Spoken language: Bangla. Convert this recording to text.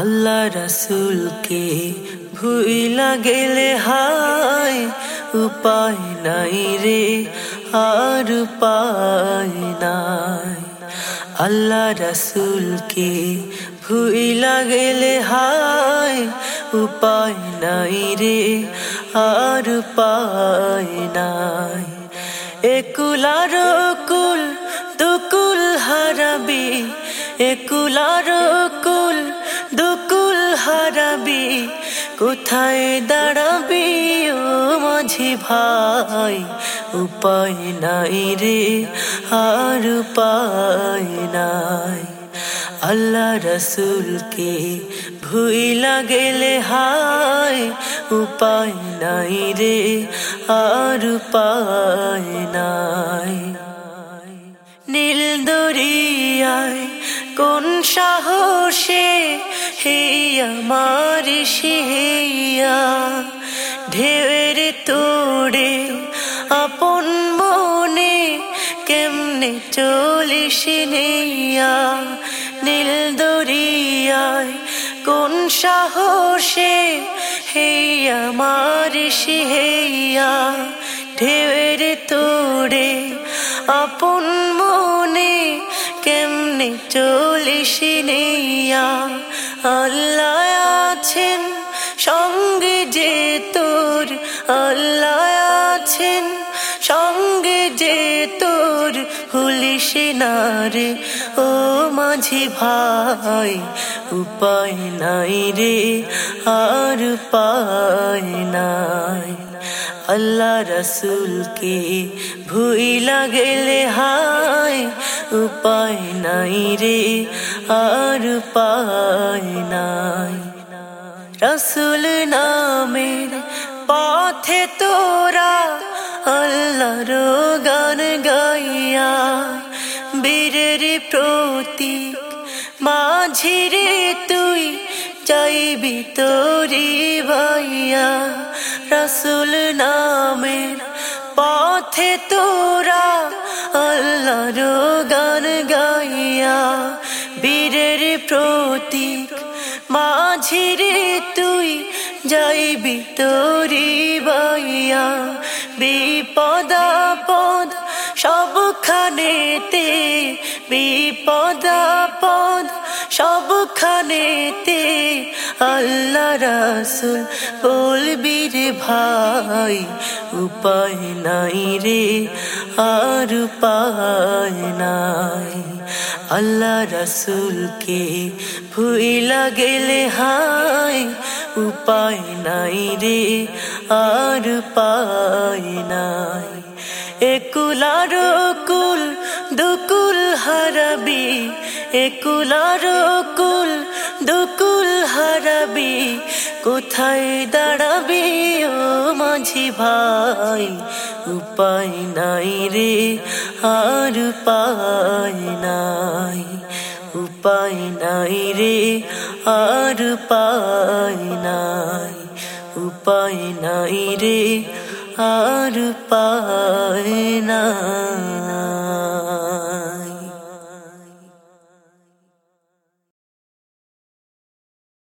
আল্লাহ রাসুলকে ভুইলা গেলে হায়, উপায় নাই রে, আর উপায় নাই। আল্লাহ রাসুলকে ভুইলা গেলে হায়, উপায় নাই রে, আর উপায় নাই। একুলার কুল, দুকুল হারাবি, একুলার কুল হারাবি কোথায় দাঁড়াবি ও মাঝি ভাই? উপায় নাই রে, আর উপায় নাই। আল্লাহ রসুলকে ভুইলা গেলে হায়, উপায় নাই রে, আর উপায় নাই। নীল দরিয়ায় কোন সাহসে হে আমার সিহিয়া ঢেউয়ের তোড়ে আপন মনে কেমনে চলিস নেইয়া? নীল দরিয়ায় কোন সাহসে হে আমার সিহেয়া ঢেউয়ের তোড়ে আপন মনে কেমনে চলিস নেইয়া? আল্লাহ আছেন, সঙ্গে যে তোর আল্লাহ আছেন, সঙ্গে যে তোর হুলিস না ও মাঝি ভাই, উপায় নাই রে, আর উপায় নাই। আল্লাহ রসুলকে ভুইলা গেলে হায়, উপায় নাই রে আর উপায় নাই। রসুল নামের পথে তোরা আল্লাহর গান গাইয়া, বীরের প্রতীক মাঝিরে তুই চাইবি তোরি ভাইয়া। রসুল নামের পথে তোরা আল্লাহর গান গাইয়া প্রতীক, মাঝিরে তুই যাইবি তোরি বাইয়া। বিপদাপদ সবখানেতে বিপদাপদ সবখানেতে আল্লাহ রাসুল বলবি রে ভাই, উপায় নাই রে, আর উপায় নাই। আল্লাহ রসুলকে ভুইলা গেলে হায়, উপায় নাই রে, আর উপায় নাই। একুলার কুল, দুকুল হারাবি একুলার কুল, দুকুল হারাবি, কোথায় দাঁড়াবি ও মাঝি ভাই? উপায় নাই রে আর পায় নাই, উপায় নাই রে, আর পায় নাই, উপায় নাই রে, আর পায় নাই।